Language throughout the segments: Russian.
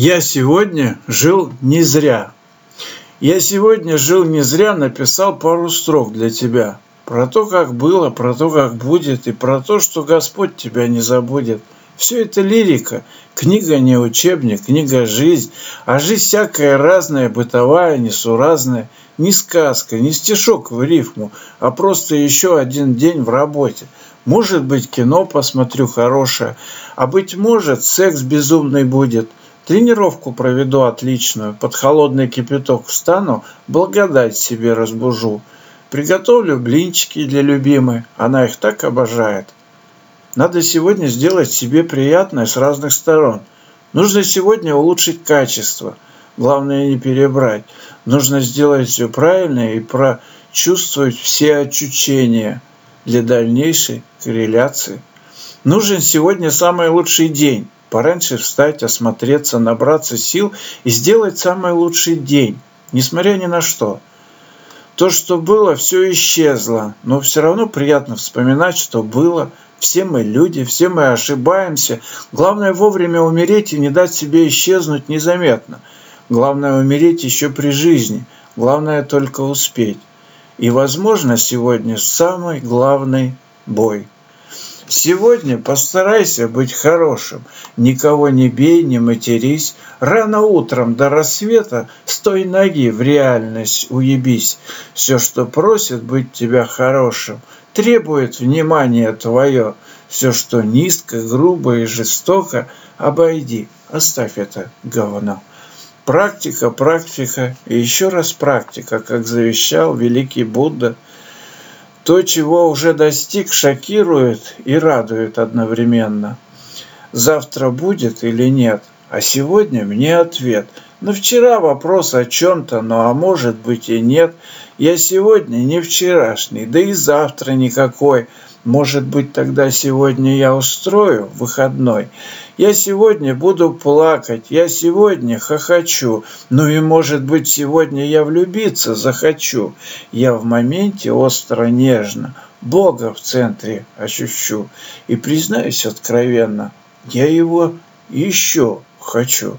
Я сегодня жил не зря. Я сегодня жил не зря, написал пару строк для тебя. Про то, как было, про то, как будет, и про то, что Господь тебя не забудет. Все это лирика. Книга не учебник, книга жизнь. А жизнь всякая разная, бытовая, несуразная. Не сказка, не стишок в рифму, а просто еще один день в работе. Может быть, кино посмотрю хорошее, а быть может, секс безумный будет – Тренировку проведу отличную, под холодный кипяток встану, благодать себе разбужу. Приготовлю блинчики для любимой, она их так обожает. Надо сегодня сделать себе приятное с разных сторон. Нужно сегодня улучшить качество. Главное не перебрать. Нужно сделать все правильно и прочувствовать все ощущения для дальнейшей корреляции. Нужен сегодня самый лучший день пораньше встать, осмотреться, набраться сил и сделать самый лучший день, несмотря ни на что. То, что было, все исчезло, но все равно приятно вспоминать, что было. Все мы люди, все мы ошибаемся. Главное вовремя умереть и не дать себе исчезнуть незаметно. Главное умереть еще при жизни. Главное только успеть. И, возможно, сегодня самый главный бой – Сегодня постарайся быть хорошим, никого не бей, не матерись. Рано утром до рассвета с той ноги в реальность уебись. Все, что просит быть тебя хорошим, требует внимания твое. Все, что низко, грубо и жестоко, обойди, оставь это говно. Практика, практика и еще раз практика, как завещал великий Будда – то, чего уже достиг, шокирует и радует одновременно. Завтра будет или нет, а сегодня мне ответ. Но вчера вопрос о чем-то, но а может быть и нет. Я сегодня не вчерашний, да и завтра никакой. Может быть, тогда сегодня я устрою выходной. Я сегодня буду плакать, я сегодня хохочу. Ну и, может быть, сегодня я влюбиться захочу. Я в моменте остро нежно Бога в центре ощущу. И признаюсь откровенно, я его еще хочу.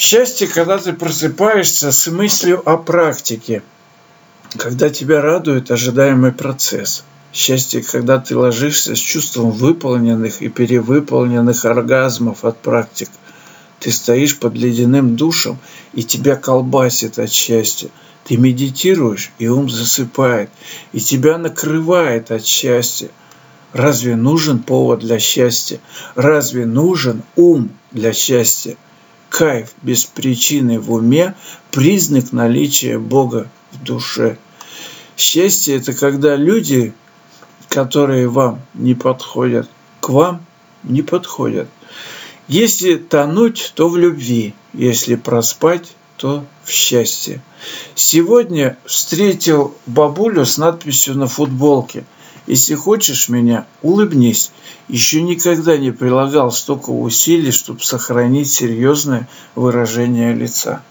Счастье, когда ты просыпаешься с мыслью о практике, когда тебя радует ожидаемый процесс – Счастье, когда ты ложишься с чувством выполненных и перевыполненных оргазмов от практик. Ты стоишь под ледяным душем, и тебя колбасит от счастья. Ты медитируешь, и ум засыпает, и тебя накрывает от счастья. Разве нужен повод для счастья? Разве нужен ум для счастья? Кайф без причины в уме – признак наличия Бога в душе. Счастье – это когда люди которые вам не подходят, к вам не подходят. Если тонуть, то в любви, если проспать, то в счастье. Сегодня встретил бабулю с надписью на футболке «Если хочешь меня, улыбнись». Еще никогда не прилагал столько усилий, чтобы сохранить серьезное выражение лица.